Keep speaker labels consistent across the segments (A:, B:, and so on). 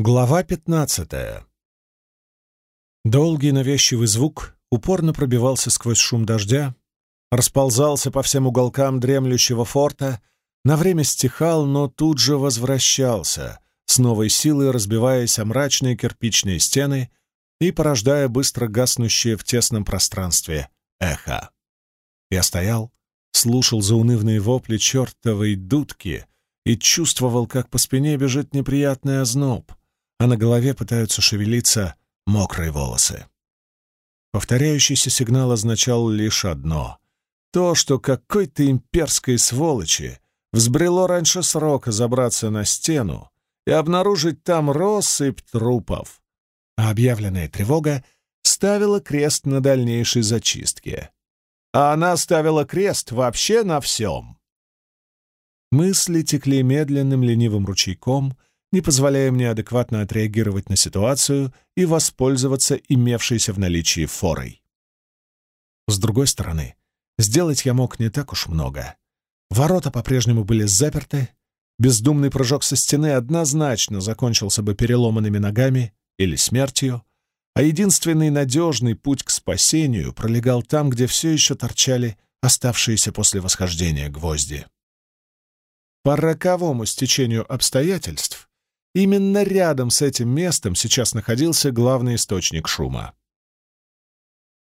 A: Глава пятнадцатая. Долгий навязчивый звук упорно пробивался сквозь шум дождя, расползался по всем уголкам дремлющего форта, на время стихал, но тут же возвращался, с новой силой разбиваясь о мрачные кирпичные стены и порождая быстро гаснущее в тесном пространстве эхо. Я стоял, слушал заунывные вопли чертовой дудки и чувствовал, как по спине бежит неприятный озноб — а на голове пытаются шевелиться мокрые волосы. Повторяющийся сигнал означал лишь одно — то, что какой-то имперской сволочи взбрело раньше срока забраться на стену и обнаружить там россыпь трупов, а объявленная тревога ставила крест на дальнейшей зачистке. А она ставила крест вообще на всем. Мысли текли медленным ленивым ручейком — не позволяя мне адекватно отреагировать на ситуацию и воспользоваться имевшейся в наличии форой. С другой стороны, сделать я мог не так уж много. Ворота по-прежнему были заперты, бездумный прыжок со стены однозначно закончился бы переломанными ногами или смертью, а единственный надежный путь к спасению пролегал там, где все еще торчали оставшиеся после восхождения гвозди. По роковому стечению обстоятельств Именно рядом с этим местом сейчас находился главный источник шума.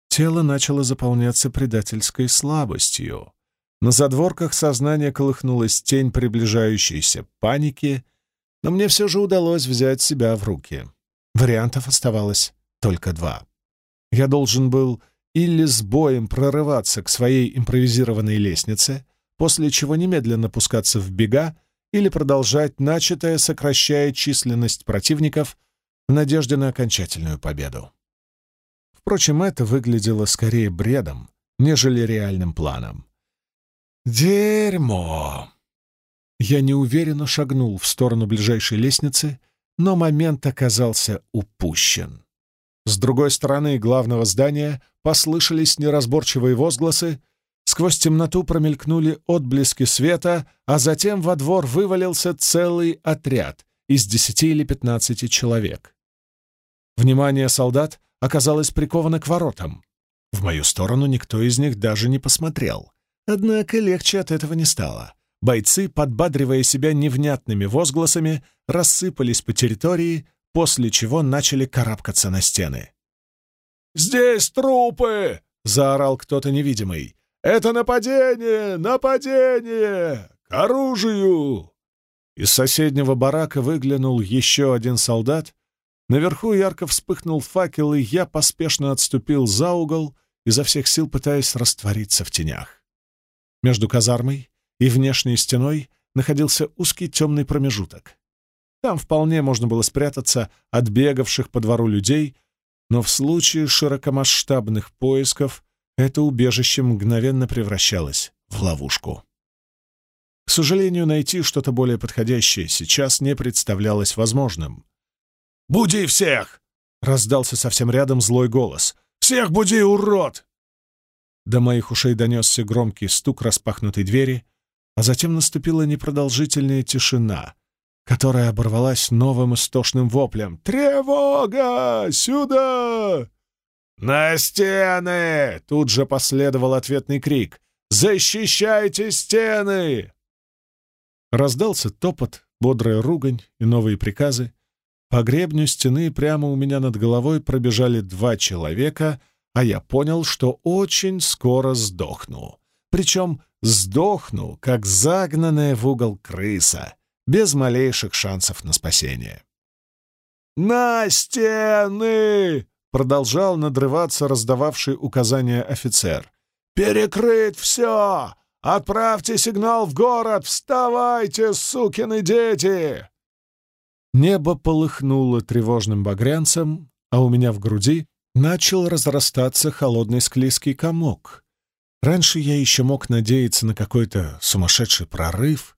A: Тело начало заполняться предательской слабостью. На задворках сознания колыхнулась тень приближающейся паники, но мне все же удалось взять себя в руки. Вариантов оставалось только два. Я должен был или с боем прорываться к своей импровизированной лестнице, после чего немедленно пускаться в бега или продолжать начатое, сокращая численность противников в надежде на окончательную победу. Впрочем, это выглядело скорее бредом, нежели реальным планом. «Дерьмо!» Я неуверенно шагнул в сторону ближайшей лестницы, но момент оказался упущен. С другой стороны главного здания послышались неразборчивые возгласы, Сквозь темноту промелькнули отблески света, а затем во двор вывалился целый отряд из десяти или пятнадцати человек. Внимание солдат оказалось приковано к воротам. В мою сторону никто из них даже не посмотрел. Однако легче от этого не стало. Бойцы, подбадривая себя невнятными возгласами, рассыпались по территории, после чего начали карабкаться на стены. «Здесь трупы!» — заорал кто-то невидимый. «Это нападение! Нападение! К оружию!» Из соседнего барака выглянул еще один солдат. Наверху ярко вспыхнул факел, и я поспешно отступил за угол, изо всех сил пытаясь раствориться в тенях. Между казармой и внешней стеной находился узкий темный промежуток. Там вполне можно было спрятаться от бегавших по двору людей, но в случае широкомасштабных поисков это убежище мгновенно превращалось в ловушку. К сожалению, найти что-то более подходящее сейчас не представлялось возможным. «Буди всех!» — раздался совсем рядом злой голос. «Всех буди, урод!» До моих ушей донесся громкий стук распахнутой двери, а затем наступила непродолжительная тишина, которая оборвалась новым истошным воплем. «Тревога! Сюда!» «На стены!» — тут же последовал ответный крик. «Защищайте стены!» Раздался топот, бодрая ругань и новые приказы. По гребню стены прямо у меня над головой пробежали два человека, а я понял, что очень скоро сдохну. Причем сдохну, как загнанная в угол крыса, без малейших шансов на спасение. «На стены!» Продолжал надрываться раздававший указания офицер. «Перекрыть все! Отправьте сигнал в город! Вставайте, сукины дети!» Небо полыхнуло тревожным багрянцем, а у меня в груди начал разрастаться холодный склизкий комок. Раньше я еще мог надеяться на какой-то сумасшедший прорыв,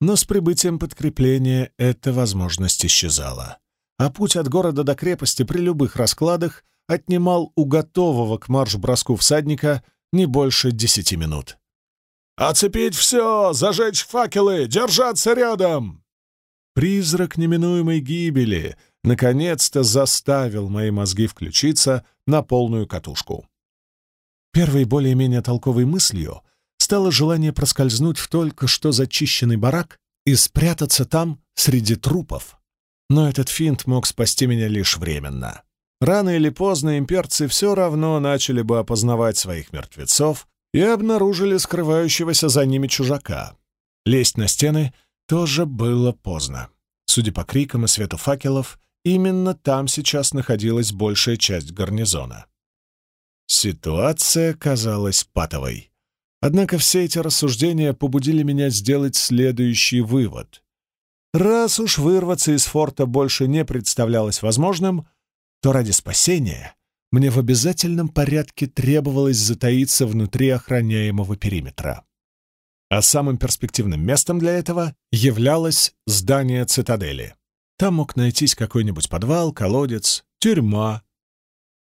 A: но с прибытием подкрепления эта возможность исчезала а путь от города до крепости при любых раскладах отнимал у готового к марш-броску всадника не больше десяти минут. «Оцепить все! Зажечь факелы! Держаться рядом!» Призрак неминуемой гибели наконец-то заставил мои мозги включиться на полную катушку. Первой более-менее толковой мыслью стало желание проскользнуть в только что зачищенный барак и спрятаться там среди трупов. Но этот финт мог спасти меня лишь временно. Рано или поздно имперцы все равно начали бы опознавать своих мертвецов и обнаружили скрывающегося за ними чужака. Лезть на стены тоже было поздно. Судя по крикам и свету факелов, именно там сейчас находилась большая часть гарнизона. Ситуация казалась патовой. Однако все эти рассуждения побудили меня сделать следующий вывод. Раз уж вырваться из форта больше не представлялось возможным, то ради спасения мне в обязательном порядке требовалось затаиться внутри охраняемого периметра. А самым перспективным местом для этого являлось здание цитадели. Там мог найтись какой-нибудь подвал, колодец, тюрьма.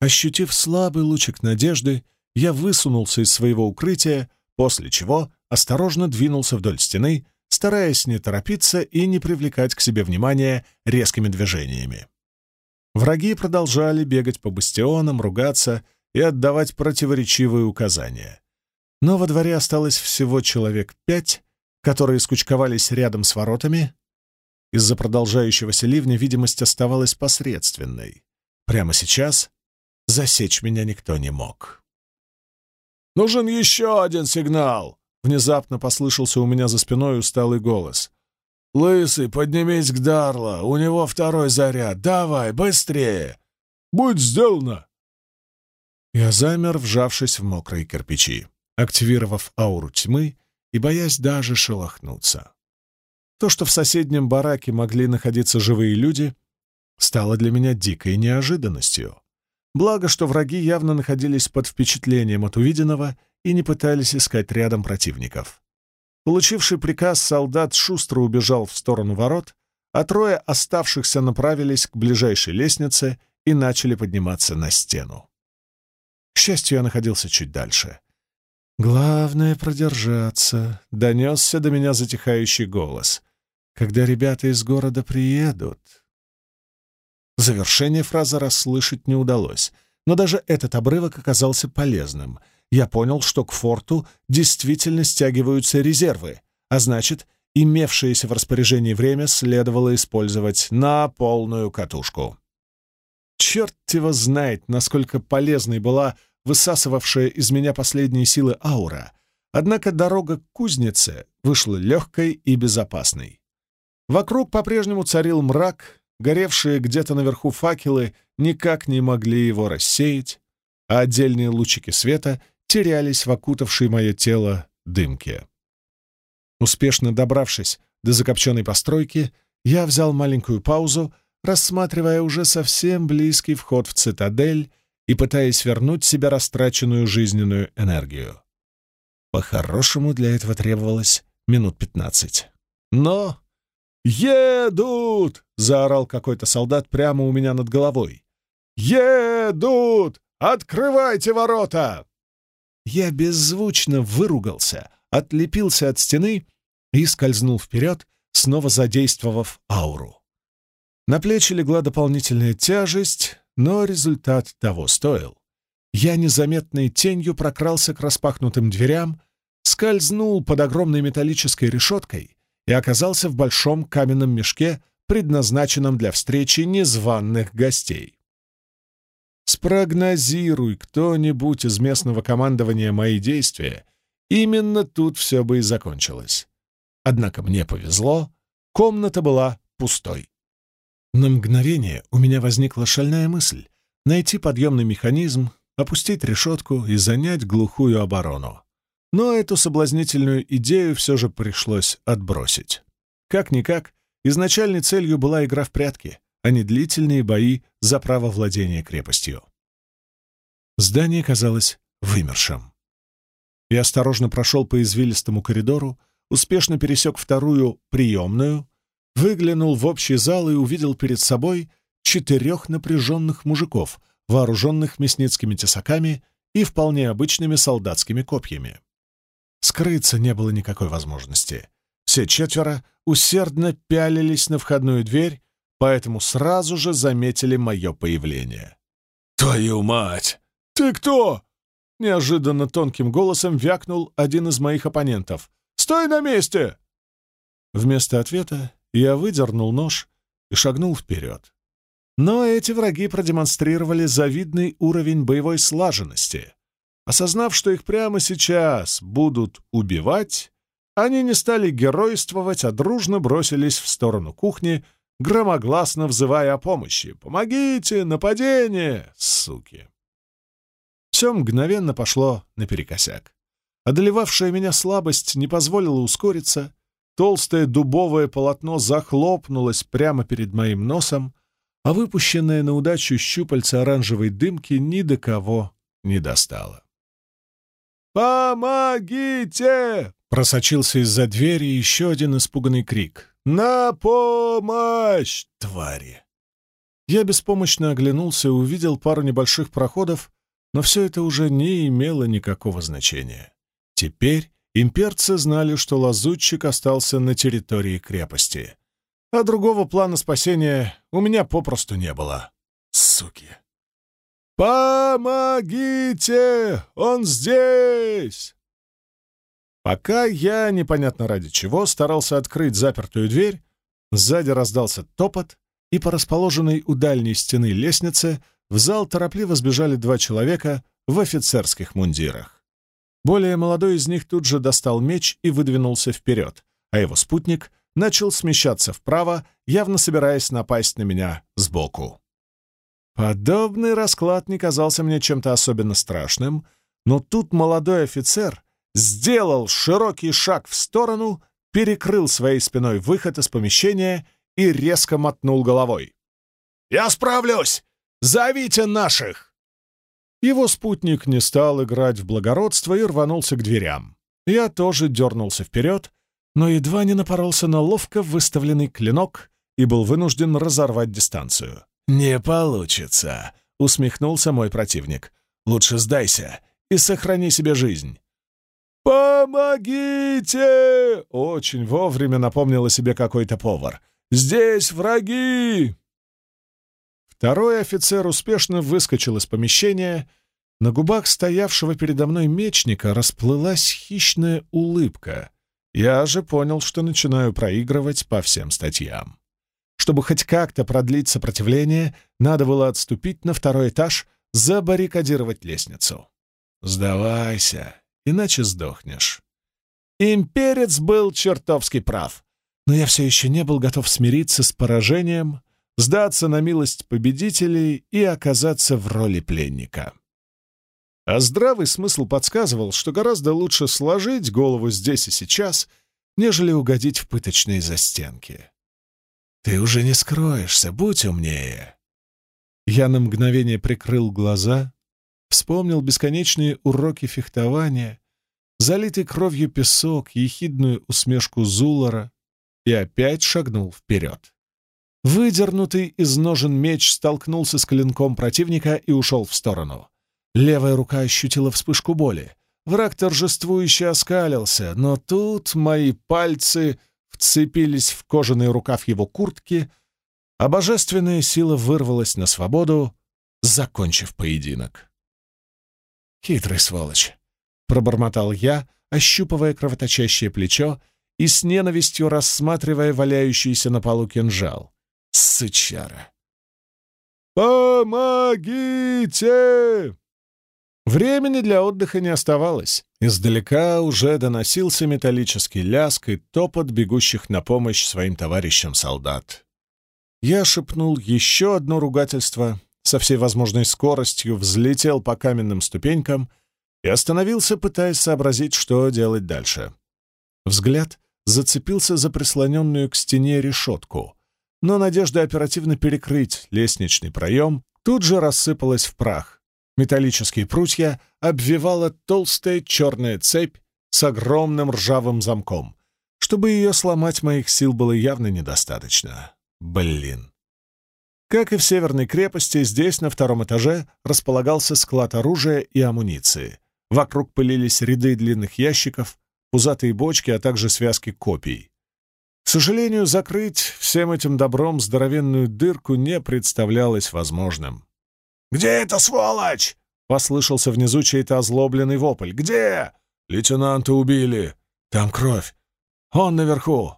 A: Ощутив слабый лучик надежды, я высунулся из своего укрытия, после чего осторожно двинулся вдоль стены, стараясь не торопиться и не привлекать к себе внимания резкими движениями. Враги продолжали бегать по бастионам, ругаться и отдавать противоречивые указания. Но во дворе осталось всего человек пять, которые скучковались рядом с воротами. Из-за продолжающегося ливня видимость оставалась посредственной. Прямо сейчас засечь меня никто не мог. «Нужен еще один сигнал!» — внезапно послышался у меня за спиной усталый голос. «Лысый, поднимись к Дарло, у него второй заряд. Давай, быстрее!» «Будь сделано!» Я замер, вжавшись в мокрые кирпичи активировав ауру тьмы и боясь даже шелохнуться. То, что в соседнем бараке могли находиться живые люди, стало для меня дикой неожиданностью. Благо, что враги явно находились под впечатлением от увиденного и не пытались искать рядом противников. Получивший приказ, солдат шустро убежал в сторону ворот, а трое оставшихся направились к ближайшей лестнице и начали подниматься на стену. К счастью, я находился чуть дальше, «Главное — продержаться», — донесся до меня затихающий голос. «Когда ребята из города приедут...» Завершение фразы расслышать не удалось, но даже этот обрывок оказался полезным. Я понял, что к форту действительно стягиваются резервы, а значит, имевшееся в распоряжении время следовало использовать на полную катушку. Черт его знает, насколько полезной была высасывавшая из меня последние силы аура, однако дорога к кузнице вышла легкой и безопасной. Вокруг по-прежнему царил мрак, горевшие где-то наверху факелы никак не могли его рассеять, а отдельные лучики света терялись в окутавшей мое тело дымке. Успешно добравшись до закопченной постройки, я взял маленькую паузу, рассматривая уже совсем близкий вход в цитадель и пытаясь вернуть себе растраченную жизненную энергию. По-хорошему для этого требовалось минут пятнадцать. Но... «Едут!» — заорал какой-то солдат прямо у меня над головой. «Едут! Открывайте ворота!» Я беззвучно выругался, отлепился от стены и скользнул вперед, снова задействовав ауру. На плечи легла дополнительная тяжесть, но результат того стоил. Я незаметной тенью прокрался к распахнутым дверям, скользнул под огромной металлической решеткой и оказался в большом каменном мешке, предназначенном для встречи незваных гостей. Спрогнозируй кто-нибудь из местного командования мои действия, именно тут все бы и закончилось. Однако мне повезло, комната была пустой. На мгновение у меня возникла шальная мысль — найти подъемный механизм, опустить решетку и занять глухую оборону. Но эту соблазнительную идею все же пришлось отбросить. Как-никак, изначальной целью была игра в прятки, а не длительные бои за право владения крепостью. Здание казалось вымершим. Я осторожно прошел по извилистому коридору, успешно пересек вторую приемную, выглянул в общий зал и увидел перед собой четырех напряженных мужиков, вооруженных мясницкими тесаками и вполне обычными солдатскими копьями. Скрыться не было никакой возможности. Все четверо усердно пялились на входную дверь, поэтому сразу же заметили мое появление.
B: «Твою мать!
A: Ты кто?» Неожиданно тонким голосом вякнул один из моих оппонентов. «Стой на месте!» Вместо ответа я выдернул нож и шагнул вперед. Но эти враги продемонстрировали завидный уровень боевой слаженности. Осознав, что их прямо сейчас будут убивать, они не стали геройствовать, а дружно бросились в сторону кухни, громогласно взывая о помощи. «Помогите! Нападение! Суки!» Все мгновенно пошло наперекосяк. Одолевавшая меня слабость не позволила ускориться, толстое дубовое полотно захлопнулось прямо перед моим носом, а выпущенное на удачу щупальце оранжевой дымки ни до кого не достало. «Помогите!» — просочился из-за двери еще один испуганный крик. «На помощь, твари!» Я беспомощно оглянулся и увидел пару небольших проходов, но все это уже не имело никакого значения. Теперь имперцы знали, что лазутчик остался на территории крепости. А другого плана спасения у меня попросту не было. Суки! «Помогите! Он здесь!» Пока я, непонятно ради чего, старался открыть запертую дверь, сзади раздался топот, и по расположенной у дальней стены лестнице в зал торопливо сбежали два человека в офицерских мундирах. Более молодой из них тут же достал меч и выдвинулся вперед, а его спутник начал смещаться вправо, явно собираясь напасть на меня сбоку. Подобный расклад не казался мне чем-то особенно страшным, но тут молодой офицер сделал широкий шаг в сторону, перекрыл своей спиной выход из помещения и резко мотнул головой. «Я справлюсь! Зовите наших!» Его спутник не стал играть в благородство и рванулся к дверям. Я тоже дернулся вперед, но едва не напоролся на ловко выставленный клинок и был вынужден разорвать дистанцию. «Не получится», — усмехнулся мой противник. «Лучше сдайся и сохрани себе жизнь». «Помогите!» — очень вовремя напомнил о себе какой-то повар. «Здесь враги!» Второй офицер успешно выскочил из помещения. На губах стоявшего передо мной мечника расплылась хищная улыбка. Я же понял, что начинаю проигрывать по всем статьям. Чтобы хоть как-то продлить сопротивление, надо было отступить на второй этаж, забаррикадировать лестницу. «Сдавайся, иначе сдохнешь». Имперец был чертовски прав, но я все еще не был готов смириться с поражением, сдаться на милость победителей и оказаться в роли пленника. А здравый смысл подсказывал, что гораздо лучше сложить голову здесь и сейчас, нежели угодить в пыточные застенки. «Ты уже не скроешься, будь умнее!» Я на мгновение прикрыл глаза, вспомнил бесконечные уроки фехтования, залитый кровью песок, ехидную усмешку Зулара и опять шагнул вперед. Выдернутый из ножен меч столкнулся с клинком противника и ушел в сторону. Левая рука ощутила вспышку боли. Враг торжествующе оскалился, но тут мои пальцы вцепились в кожаный рукав его куртки, а божественная сила вырвалась на свободу, закончив поединок. «Хитрый сволочь!» — пробормотал я, ощупывая кровоточащее плечо и с ненавистью рассматривая валяющийся на полу кинжал. «Сычара!» «Помогите!» Времени для отдыха не оставалось. Издалека уже доносился металлический ляск и топот бегущих на помощь своим товарищам солдат. Я шепнул еще одно ругательство, со всей возможной скоростью взлетел по каменным ступенькам и остановился, пытаясь сообразить, что делать дальше. Взгляд зацепился за прислоненную к стене решетку, но надежда оперативно перекрыть лестничный проем тут же рассыпалась в прах, Металлические прутья обвивала толстая черная цепь с огромным ржавым замком. Чтобы ее сломать, моих сил было явно недостаточно. Блин. Как и в северной крепости, здесь на втором этаже располагался склад оружия и амуниции. Вокруг пылились ряды длинных ящиков, пузатые бочки, а также связки копий. К сожалению, закрыть всем этим добром здоровенную дырку не представлялось возможным.
B: «Где эта сволочь?»
A: — послышался внизу чей-то озлобленный вопль. «Где?»
B: «Лейтенанта убили. Там кровь. Он наверху».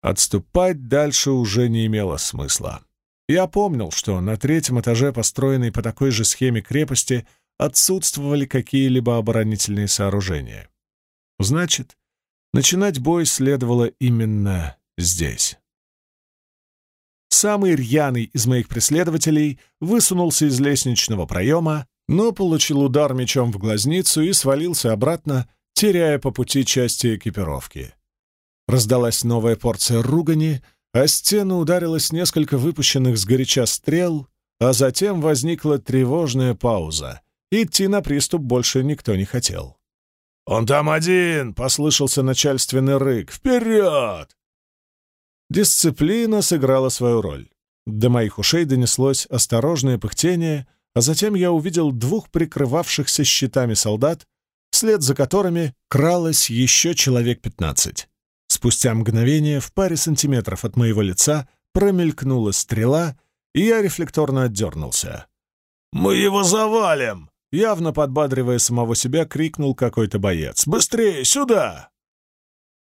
A: Отступать дальше уже не имело смысла. Я помнил, что на третьем этаже, построенной по такой же схеме крепости, отсутствовали какие-либо оборонительные сооружения. Значит, начинать бой следовало именно здесь. Самый рьяный из моих преследователей высунулся из лестничного проема, но получил удар мечом в глазницу и свалился обратно, теряя по пути части экипировки. Раздалась новая порция ругани, а стену ударилось несколько выпущенных с горяча стрел, а затем возникла тревожная пауза. Идти на приступ больше никто не хотел.
B: «Он там один!» — послышался начальственный рык. «Вперед!»
A: Дисциплина сыграла свою роль. До моих ушей донеслось осторожное пыхтение, а затем я увидел двух прикрывавшихся щитами солдат, вслед за которыми кралось еще человек пятнадцать. Спустя мгновение в паре сантиметров от моего лица промелькнула стрела, и я рефлекторно отдернулся.
B: «Мы его завалим!»
A: Явно подбадривая самого себя, крикнул какой-то боец. «Быстрее, сюда!»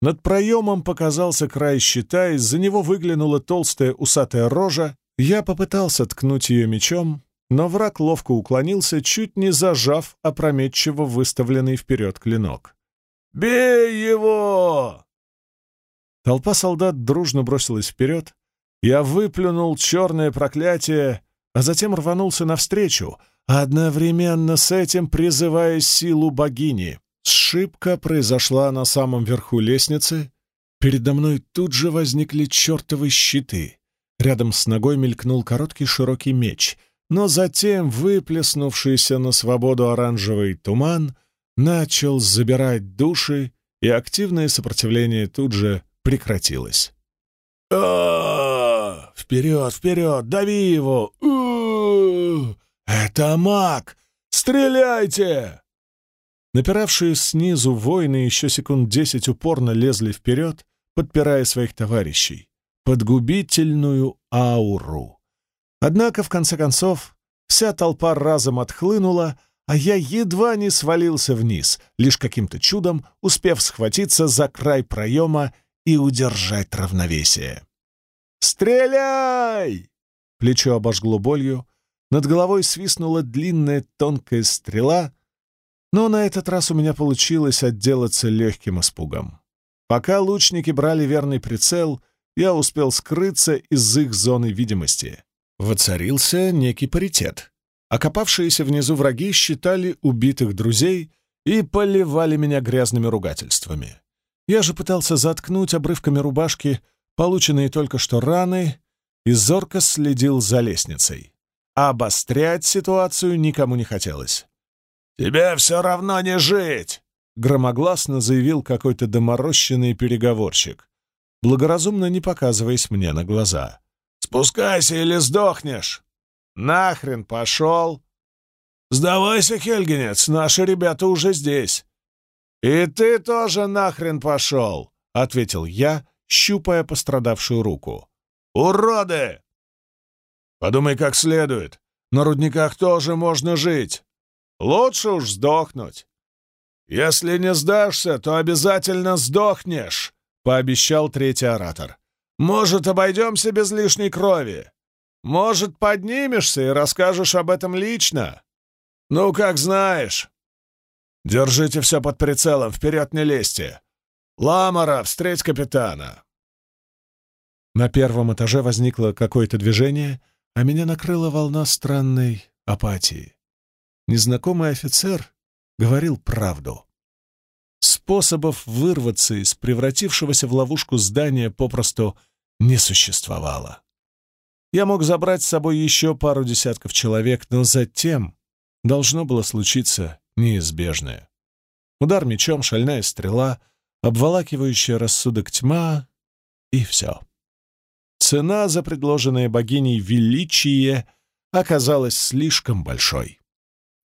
A: Над проемом показался край щита, из-за него выглянула толстая усатая рожа. Я попытался ткнуть ее мечом, но враг ловко уклонился, чуть не зажав опрометчиво выставленный вперед клинок.
B: «Бей его!»
A: Толпа солдат дружно бросилась вперед. Я выплюнул черное проклятие, а затем рванулся навстречу, одновременно с этим призывая силу богини. Сшибка произошла на самом верху лестницы. Передо мной тут же возникли чертовы щиты. Рядом с ногой мелькнул короткий широкий меч, но затем выплеснувшийся на свободу оранжевый туман начал забирать души, и активное сопротивление тут же прекратилась.
B: Вперед, вперед, дави его! Это маг! Стреляйте!
A: Напиравшие снизу воины еще секунд десять упорно лезли вперед, подпирая своих товарищей, под губительную ауру. Однако, в конце концов, вся толпа разом отхлынула, а я едва не свалился вниз, лишь каким-то чудом успев схватиться за край проема и удержать равновесие. «Стреляй!» Плечо обожгло болью, над головой свистнула длинная тонкая стрела, но на этот раз у меня получилось отделаться легким испугом. Пока лучники брали верный прицел, я успел скрыться из их зоны видимости. Воцарился некий паритет. Окопавшиеся внизу враги считали убитых друзей и поливали меня грязными ругательствами. Я же пытался заткнуть обрывками рубашки полученные только что раны и зорко следил за лестницей. Обострять ситуацию никому не хотелось.
B: «Тебе все равно не жить!»
A: — громогласно заявил какой-то доморощенный переговорщик, благоразумно не показываясь мне на глаза.
B: «Спускайся или сдохнешь!»
A: «Нахрен пошел!»
B: «Сдавайся, Хельгенец, наши ребята уже здесь!»
A: «И ты тоже нахрен пошел!» — ответил я, щупая пострадавшую руку.
B: «Уроды!» «Подумай как следует. На рудниках тоже можно жить. Лучше уж сдохнуть. Если не сдашься, то обязательно сдохнешь», — пообещал третий оратор. «Может, обойдемся без лишней крови? Может, поднимешься и расскажешь об этом лично? Ну, как знаешь». «Держите все под прицелом, вперед не лезьте! Ламара, встреть капитана!»
A: На первом этаже возникло какое-то движение, а меня накрыла волна странной апатии. Незнакомый офицер говорил правду. Способов вырваться из превратившегося в ловушку здания попросту не существовало. Я мог забрать с собой еще пару десятков человек, но затем должно было случиться неизбежное. Удар мечом, шальная стрела, обволакивающая рассудок тьма — и все. Цена за предложенное богиней величие оказалась слишком большой.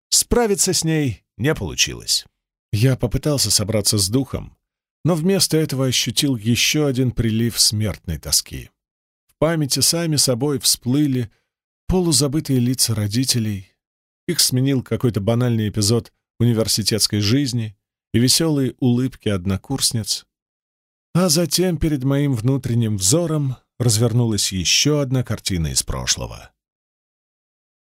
A: Справиться с ней не получилось. Я попытался собраться с духом, но вместо этого ощутил еще один прилив смертной тоски. В памяти сами собой всплыли полузабытые лица родителей. Их сменил какой-то банальный эпизод университетской жизни и веселые улыбки однокурсниц. А затем перед моим внутренним взором развернулась еще одна картина из прошлого.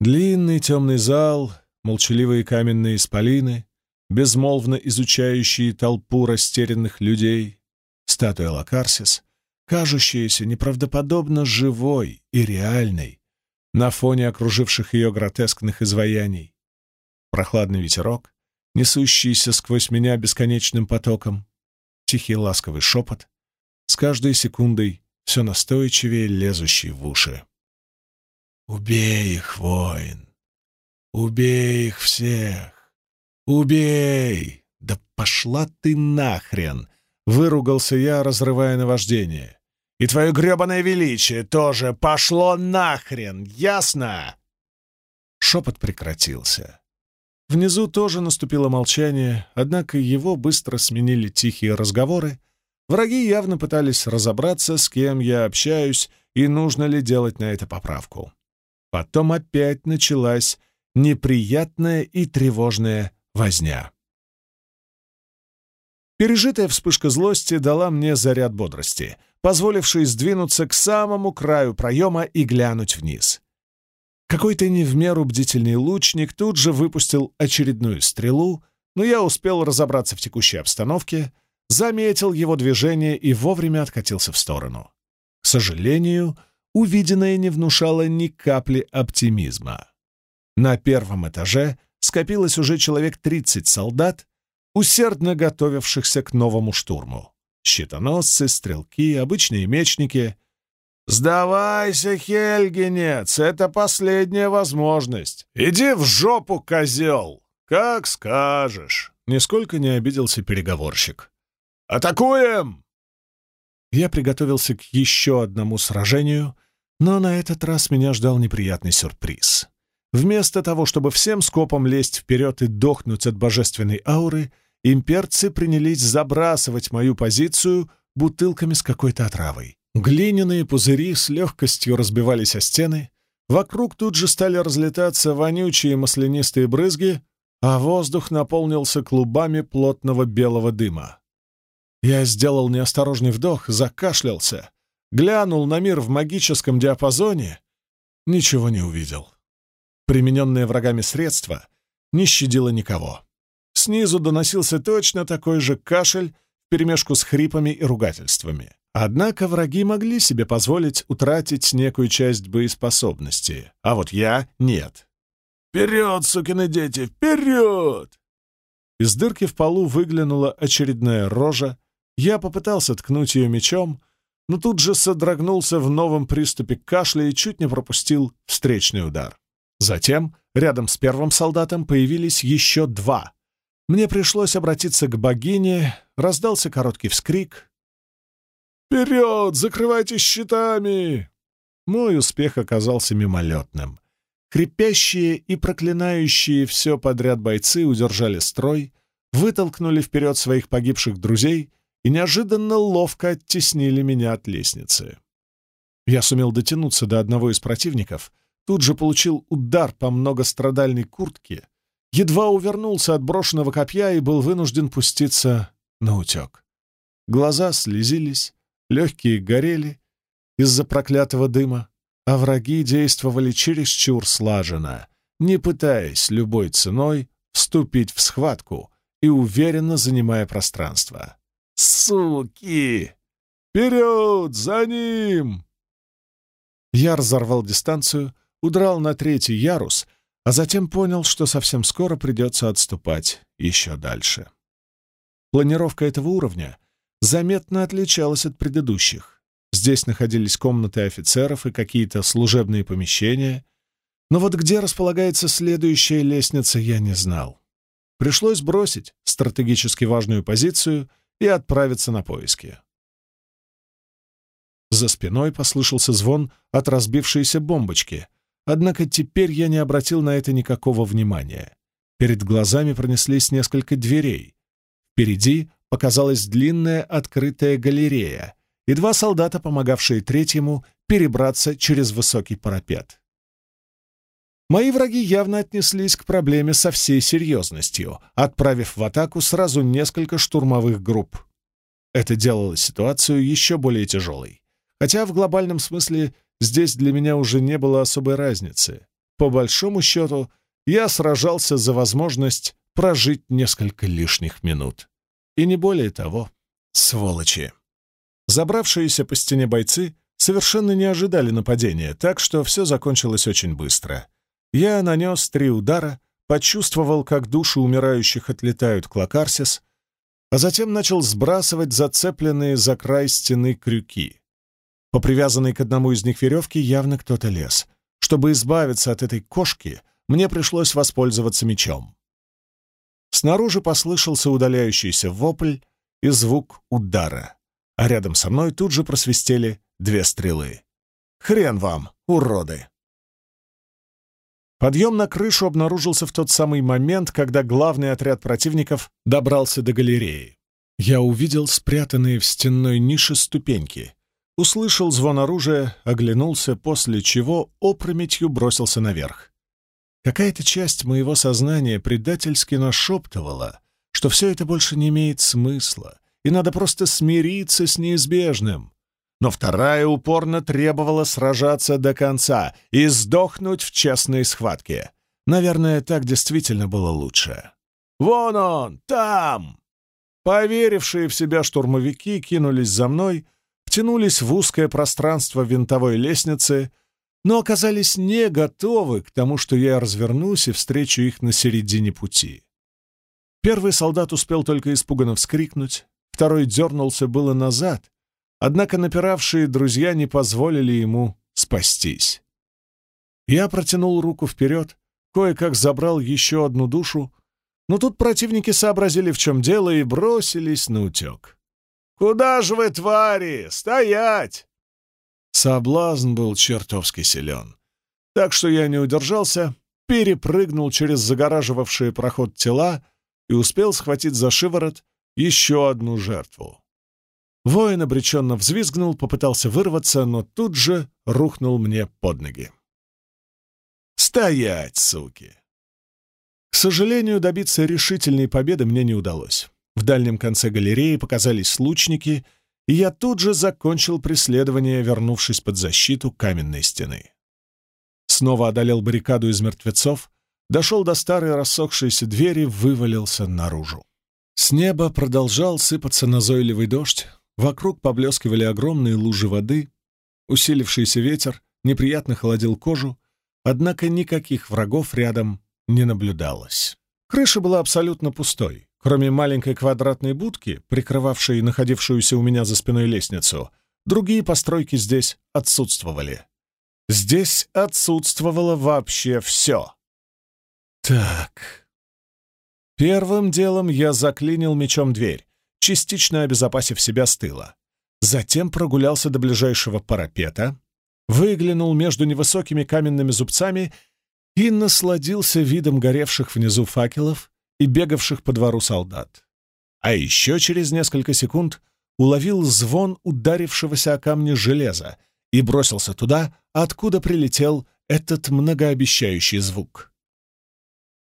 A: Длинный темный зал, молчаливые каменные исполины, безмолвно изучающие толпу растерянных людей, статуя Лакарсис, кажущаяся неправдоподобно живой и реальной на фоне окруживших ее гротескных изваяний, прохладный ветерок, несущийся сквозь меня бесконечным потоком, тихий ласковый шепот, с каждой секундой все настойчивее лезущий в уши. «Убей их, воин! Убей их всех! Убей! Да пошла ты нахрен!» — выругался я, разрывая наваждение. «И твое гребаное величие тоже пошло нахрен! Ясно?» Шепот прекратился. Внизу тоже наступило молчание, однако его быстро сменили тихие разговоры, Враги явно пытались разобраться, с кем я общаюсь и нужно ли делать на это поправку. Потом опять началась неприятная и тревожная возня. Пережитая вспышка злости дала мне заряд бодрости, позволивший сдвинуться к самому краю проема и глянуть вниз. Какой-то не в меру бдительный лучник тут же выпустил очередную стрелу, но я успел разобраться в текущей обстановке — заметил его движение и вовремя откатился в сторону. К сожалению, увиденное не внушало ни капли оптимизма. На первом этаже скопилось уже человек 30 солдат, усердно готовившихся к новому штурму. Щитоносцы, стрелки, обычные мечники. «Сдавайся, Хельгенец, это последняя возможность. Иди в жопу, козел! Как скажешь!» Нисколько не обиделся переговорщик. «Атакуем!» Я приготовился к еще одному сражению, но на этот раз меня ждал неприятный сюрприз. Вместо того, чтобы всем скопом лезть вперед и дохнуть от божественной ауры, имперцы принялись забрасывать мою позицию бутылками с какой-то отравой. Глиняные пузыри с легкостью разбивались о стены, вокруг тут же стали разлетаться вонючие маслянистые брызги, а воздух наполнился клубами плотного белого дыма. Я сделал неосторожный вдох, закашлялся, глянул на мир в магическом диапазоне, ничего не увидел. Примененное врагами средство не щадило никого. Снизу доносился точно такой же кашель вперемешку с хрипами и ругательствами. Однако враги могли себе позволить утратить некую часть боеспособности, а вот я — нет. «Вперед, сукины дети, вперед!» Из дырки в полу выглянула очередная рожа, я попытался ткнуть ее мечом, но тут же содрогнулся в новом приступе кашля и чуть не пропустил встречный удар. Затем рядом с первым солдатом появились еще два. Мне пришлось обратиться к богине, раздался короткий вскрик. «Вперед! Закрывайте щитами!» Мой успех оказался мимолетным. Хрипящие и проклинающие все подряд бойцы удержали строй, вытолкнули вперед своих погибших друзей и неожиданно ловко оттеснили меня от лестницы. Я сумел дотянуться до одного из противников, тут же получил удар по многострадальной куртке, едва увернулся от брошенного копья и был вынужден пуститься на утек. Глаза слезились, легкие горели из-за проклятого дыма, а враги действовали чересчур слаженно, не пытаясь любой ценой вступить в схватку и уверенно занимая пространство. Суки! Вперед! За ним!» Я разорвал дистанцию, удрал на третий ярус, а затем понял, что совсем скоро придется отступать еще дальше. Планировка этого уровня заметно отличалась от предыдущих. Здесь находились комнаты офицеров и какие-то служебные помещения, но вот где располагается следующая лестница, я не знал. Пришлось бросить стратегически важную позицию и отправиться на поиски. За спиной послышался звон от разбившейся бомбочки, однако теперь я не обратил на это никакого внимания. Перед глазами пронеслись несколько дверей. Впереди показалась длинная открытая галерея и два солдата, помогавшие третьему перебраться через высокий парапет. Мои враги явно отнеслись к проблеме со всей серьезностью, отправив в атаку сразу несколько штурмовых групп. Это делало ситуацию еще более тяжелой. Хотя в глобальном смысле здесь для меня уже не было особой разницы. По большому счету, я сражался за возможность прожить несколько лишних минут. И не более того. Сволочи. Забравшиеся по стене бойцы совершенно не ожидали нападения, так что все закончилось очень быстро. Я нанес три удара, почувствовал, как души умирающих отлетают к Лакарсис, а затем начал сбрасывать зацепленные за край стены крюки. По привязанной к одному из них веревке явно кто-то лез. Чтобы избавиться от этой кошки, мне пришлось воспользоваться мечом. Снаружи послышался удаляющийся вопль и звук удара, а рядом со мной тут же просвистели две стрелы. «Хрен вам, уроды!» Подъем на крышу обнаружился в тот самый момент, когда главный отряд противников добрался до галереи. Я увидел спрятанные в стенной нише ступеньки, услышал звон оружия, оглянулся, после чего опрометью бросился наверх. Какая-то часть моего сознания предательски нашептывала, что все это больше не имеет смысла, и надо просто смириться с неизбежным но вторая упорно требовала сражаться до конца и сдохнуть в честной схватке. Наверное, так действительно было лучше. «Вон он! Там!» Поверившие в себя штурмовики кинулись за мной, втянулись в узкое пространство винтовой лестницы, но оказались не готовы к тому, что я развернусь и встречу их на середине пути. Первый солдат успел только испуганно вскрикнуть, второй дернулся было назад, Однако напиравшие друзья не позволили ему спастись. Я протянул руку вперед, кое-как забрал еще одну душу, но тут противники сообразили, в чем дело, и бросились на утек. «Куда же вы, твари? Стоять!» Соблазн был чертовски силен. Так что я не удержался, перепрыгнул через загораживавшие проход тела и успел схватить за шиворот еще одну жертву. Воин обреченно взвизгнул, попытался вырваться, но тут же рухнул мне под ноги. «Стоять, суки!» К сожалению, добиться решительной победы мне не удалось. В дальнем конце галереи показались лучники, и я тут же закончил преследование, вернувшись под защиту каменной стены. Снова одолел баррикаду из мертвецов, дошел до старой рассохшейся двери, вывалился наружу. С неба продолжал сыпаться назойливый дождь, Вокруг поблескивали огромные лужи воды, усилившийся ветер неприятно холодил кожу, однако никаких врагов рядом не наблюдалось. Крыша была абсолютно пустой. Кроме маленькой квадратной будки, прикрывавшей находившуюся у меня за спиной лестницу, другие постройки здесь отсутствовали. Здесь отсутствовало вообще все. Так. Первым делом я заклинил мечом дверь, частично обезопасив себя с тыла. Затем прогулялся до ближайшего парапета, выглянул между невысокими каменными зубцами и насладился видом горевших внизу факелов и бегавших по двору солдат. А еще через несколько секунд уловил звон ударившегося о камни железа и бросился туда, откуда прилетел этот многообещающий звук.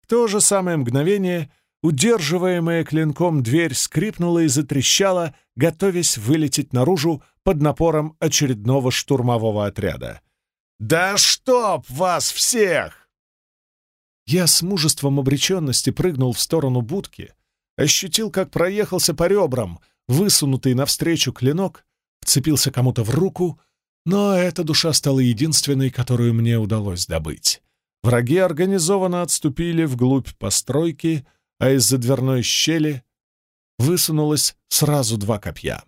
A: В то же самое мгновение — Удерживаемая клинком дверь скрипнула и затрещала, готовясь вылететь наружу под напором очередного штурмового отряда. «Да чтоб вас всех!» Я с мужеством обреченности прыгнул в сторону будки, ощутил, как проехался по ребрам, высунутый навстречу клинок, вцепился кому-то в руку, но эта душа стала единственной, которую мне удалось добыть. Враги организованно отступили вглубь постройки, а из-за дверной щели высунулось сразу два копья.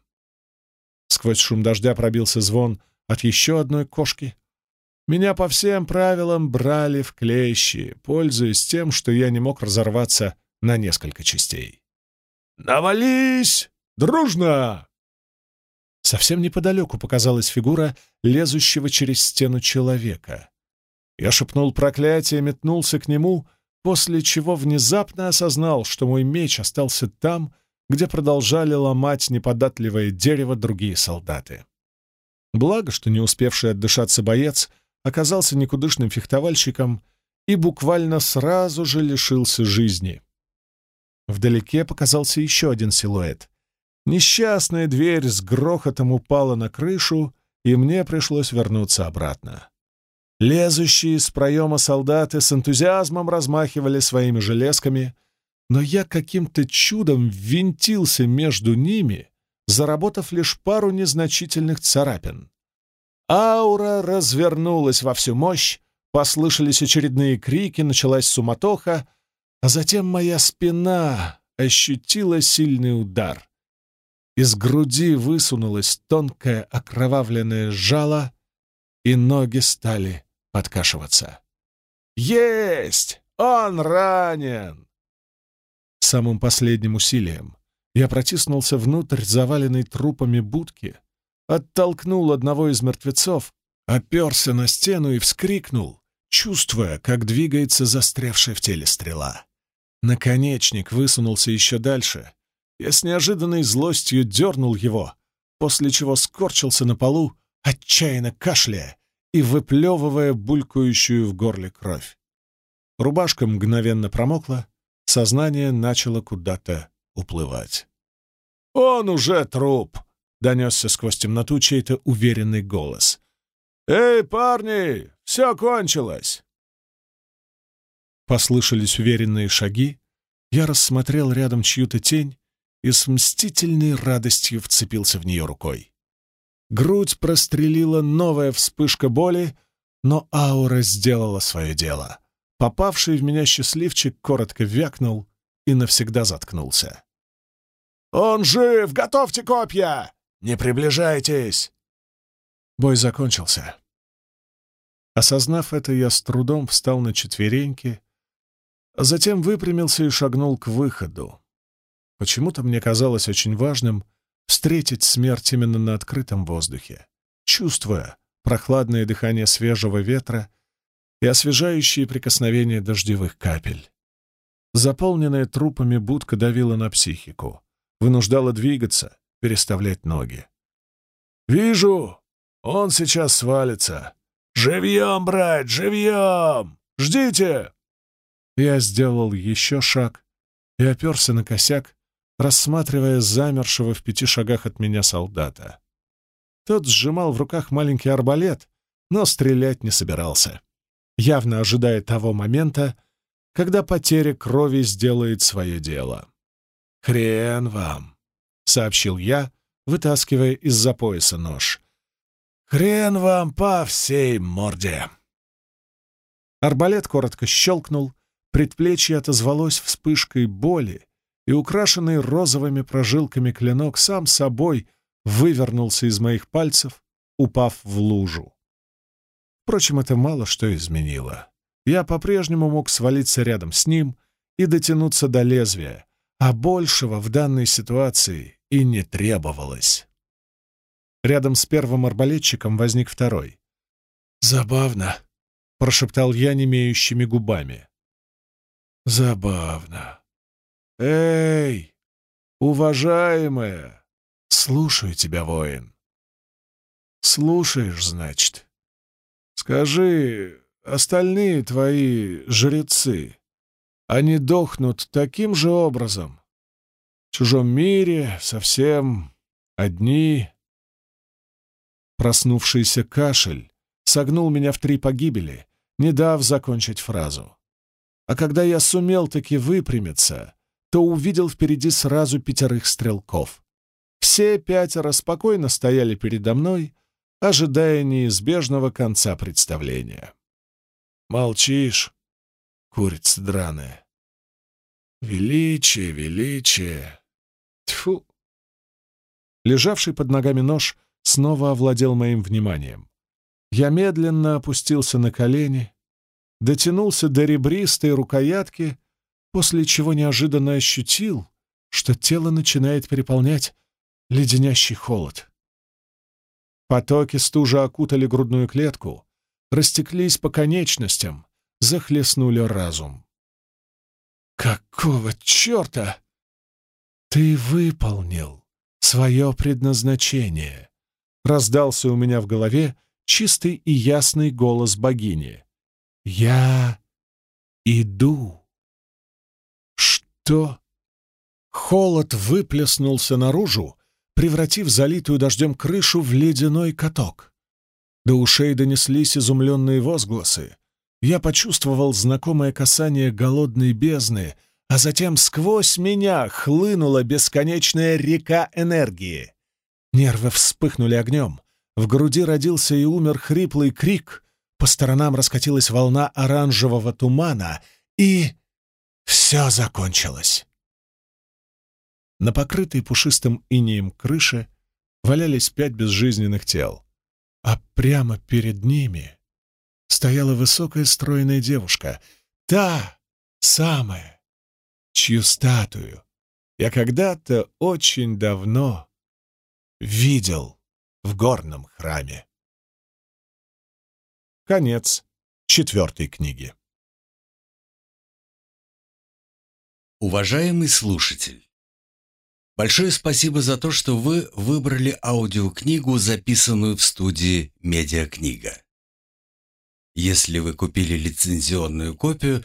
A: Сквозь шум дождя пробился звон от еще одной кошки. Меня по всем правилам брали в клещи, пользуясь тем, что я не мог разорваться на несколько частей. «Навались! Дружно!» Совсем неподалеку показалась фигура лезущего через стену человека. Я шепнул проклятие, метнулся к нему — после чего внезапно осознал, что мой меч остался там, где продолжали ломать неподатливое дерево другие солдаты. Благо, что не успевший отдышаться боец оказался никудышным фехтовальщиком и буквально сразу же лишился жизни. Вдалеке показался еще один силуэт. Несчастная дверь с грохотом упала на крышу, и мне пришлось вернуться обратно. Лезущие из проема солдаты с энтузиазмом размахивали своими железками, но я каким-то чудом ввинтился между ними, заработав лишь пару незначительных царапин. Аура развернулась во всю мощь, послышались очередные крики, началась суматоха, а затем моя спина ощутила сильный удар. Из груди высунулось тонкое окровавленное жало, и ноги стали подкашиваться. «Есть! Он ранен!» Самым последним усилием я протиснулся внутрь заваленной трупами будки, оттолкнул одного из мертвецов, оперся на стену и вскрикнул, чувствуя, как двигается застрявшая в теле стрела. Наконечник высунулся еще дальше. Я с неожиданной злостью дернул его, после чего скорчился на полу, отчаянно кашляя и выплевывая булькающую в горле кровь. Рубашка мгновенно промокла, сознание начало куда-то уплывать. «Он уже труп!» — донесся сквозь темноту чей-то уверенный голос. «Эй, парни, все кончилось!» Послышались уверенные шаги. Я рассмотрел рядом чью-то тень и с мстительной радостью вцепился в нее рукой. Грудь прострелила новая вспышка боли, но аура сделала свое дело. Попавший в меня счастливчик коротко вякнул и навсегда заткнулся. «Он жив! Готовьте копья! Не приближайтесь!» Бой закончился. Осознав это, я с трудом встал на четвереньки, а затем выпрямился и шагнул к выходу. Почему-то мне казалось очень важным встретить смерть именно на открытом воздухе, чувствуя прохладное дыхание свежего ветра и освежающие прикосновения дождевых капель. Заполненная трупами будка давила на психику вынуждала двигаться, переставлять ноги. «Вижу! Он сейчас свалится! Живьем, брать, живьем! Ждите!» Я сделал еще шаг и оперся на косяк, рассматривая замершего в пяти шагах от меня солдата. Тот сжимал в руках маленький арбалет, но стрелять не собирался, явно ожидая того момента, когда потеря крови сделает свое дело. «Хрен вам!» — сообщил я, вытаскивая из-за пояса нож. «Хрен вам по всей морде!» Арбалет коротко щелкнул, предплечье отозвалось вспышкой боли, и украшенный розовыми прожилками клинок сам собой вывернулся из моих пальцев, упав в лужу. Впрочем, это мало что изменило. Я по-прежнему мог свалиться рядом с ним и дотянуться до лезвия, а большего в данной ситуации и не требовалось. Рядом с первым арбалетчиком возник второй. «Забавно», — прошептал я немеющими губами. «Забавно. Эй, уважаемая, слушаю тебя, воин». «Слушаешь, значит. Скажи, остальные твои жрецы, они дохнут таким же образом. В чужом мире, совсем одни. Проснувшийся кашель согнул меня в три погибели, не дав закончить фразу. А когда я сумел таки выпрямиться, то увидел впереди сразу пятерых стрелков. Все пятеро спокойно стояли передо мной, ожидая неизбежного конца представления. «Молчишь?» курица драная. Величие, величие. Тьфу! Лежавший под ногами нож снова овладел моим вниманием. Я медленно опустился на колени, дотянулся до ребристой рукоятки, после чего неожиданно ощутил, что тело начинает переполнять леденящий холод. Потоки стужа окутали грудную клетку, растеклись по конечностям, захлестнули разум. «Какого черта?» «Ты выполнил свое предназначение», — раздался у меня в голове чистый и ясный голос богини. «Я иду». «Что?» Холод выплеснулся наружу, превратив залитую дождем крышу в ледяной каток. До ушей донеслись изумленные возгласы. Я почувствовал знакомое касание голодной бездны, а затем сквозь меня хлынула бесконечная река энергии. Нервы вспыхнули огнем, в груди родился и умер хриплый крик, по сторонам раскатилась волна оранжевого тумана, и все закончилось. На покрытой пушистым инеем крыше валялись пять безжизненных тел, а прямо перед ними стояла высокая стройная девушка, та самая, чью статую я когда-то очень давно видел в горном храме. Конец четвертой книги.
C: Уважаемый слушатель! Большое спасибо за то, что вы выбрали аудиокнигу, записанную в студии «Медиакнига». Если вы купили лицензионную копию,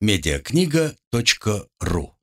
C: медиакнига.ру